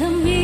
to me.